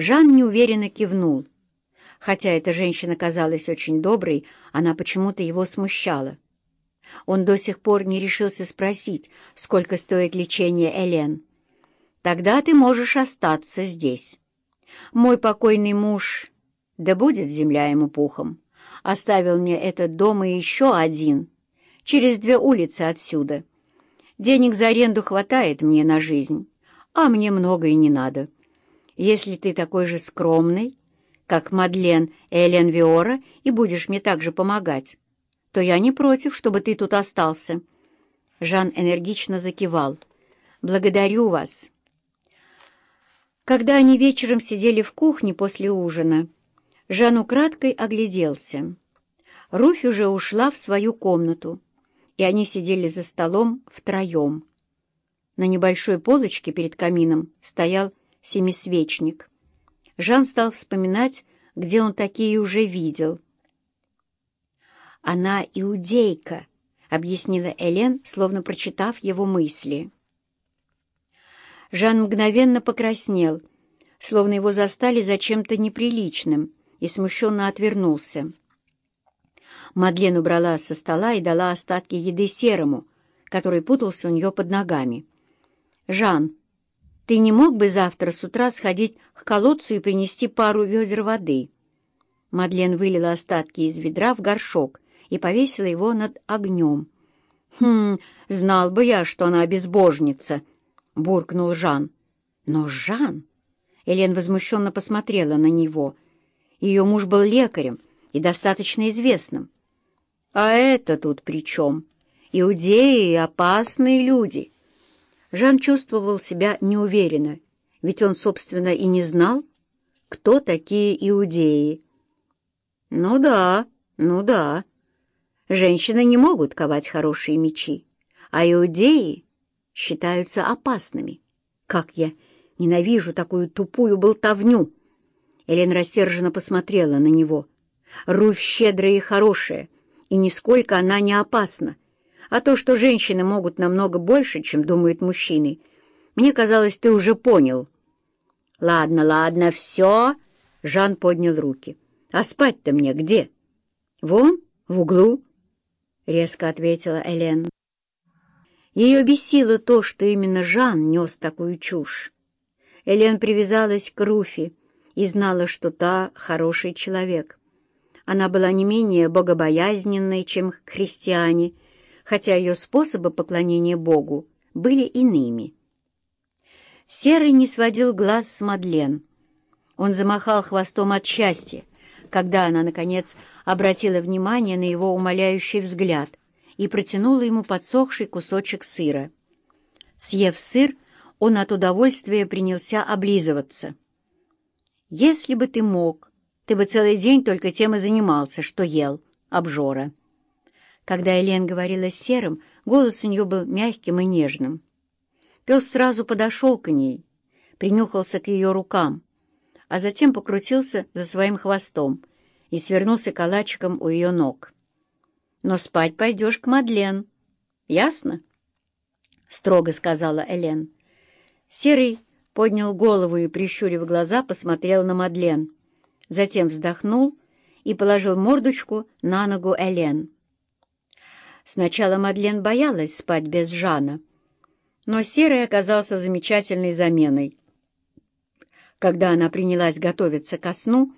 Жан неуверенно кивнул. Хотя эта женщина казалась очень доброй, она почему-то его смущала. Он до сих пор не решился спросить, сколько стоит лечение Элен. «Тогда ты можешь остаться здесь. Мой покойный муж, да будет земля ему пухом, оставил мне этот дом и еще один, через две улицы отсюда. Денег за аренду хватает мне на жизнь, а мне много и не надо. Если ты такой же скромный, как Мадлен Элен Виора, и будешь мне также помогать, то я не против, чтобы ты тут остался». Жан энергично закивал. «Благодарю вас». Когда они вечером сидели в кухне после ужина, Жан украдкой огляделся. Руфь уже ушла в свою комнату, и они сидели за столом втроем. На небольшой полочке перед камином стоял семисвечник. Жан стал вспоминать, где он такие уже видел — «Она иудейка», — объяснила Элен, словно прочитав его мысли. Жан мгновенно покраснел, словно его застали за чем-то неприличным, и смущенно отвернулся. Мадлен убрала со стола и дала остатки еды серому, который путался у нее под ногами. «Жан, ты не мог бы завтра с утра сходить к колодцу и принести пару ведер воды?» Мадлен вылила остатки из ведра в горшок и повесила его над огнем. «Хм, знал бы я, что она безбожница!» — буркнул Жан. «Но Жан...» — Элен возмущенно посмотрела на него. Ее муж был лекарем и достаточно известным. «А это тут при чем? Иудеи — опасные люди!» Жан чувствовал себя неуверенно, ведь он, собственно, и не знал, кто такие иудеи. «Ну да, ну да», Женщины не могут ковать хорошие мечи, а иудеи считаются опасными. Как я ненавижу такую тупую болтовню!» Элен рассерженно посмотрела на него. «Руфь щедрая и хорошая, и нисколько она не опасна. А то, что женщины могут намного больше, чем думают мужчины, мне казалось, ты уже понял». «Ладно, ладно, все!» — Жан поднял руки. «А спать-то мне где?» «Вон, в углу». — резко ответила Элен. Ее бесило то, что именно Жан нес такую чушь. Элен привязалась к Руфи и знала, что та хороший человек. Она была не менее богобоязненной, чем христиане, хотя ее способы поклонения Богу были иными. Серый не сводил глаз с Мадлен. Он замахал хвостом от счастья, когда она, наконец, обратила внимание на его умоляющий взгляд и протянула ему подсохший кусочек сыра. Съев сыр, он от удовольствия принялся облизываться. «Если бы ты мог, ты бы целый день только тем и занимался, что ел, обжора». Когда Элен говорила с Серым, голос у нее был мягким и нежным. Пес сразу подошел к ней, принюхался к ее рукам, а затем покрутился за своим хвостом и свернулся калачиком у ее ног. «Но спать пойдешь к Мадлен. Ясно?» — строго сказала Элен. Серый поднял голову и, прищурив глаза, посмотрел на Мадлен. Затем вздохнул и положил мордочку на ногу Элен. Сначала Мадлен боялась спать без Жана, но Серый оказался замечательной заменой. Когда она принялась готовиться ко сну,